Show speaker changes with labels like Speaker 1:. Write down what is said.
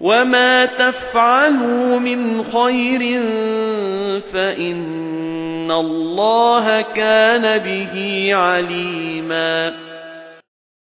Speaker 1: وَمَا تَفْعَلُوا مِنْ خَيْرٍ فَإِنَّ اللَّهَ كَانَ بِهِ عَلِيمًا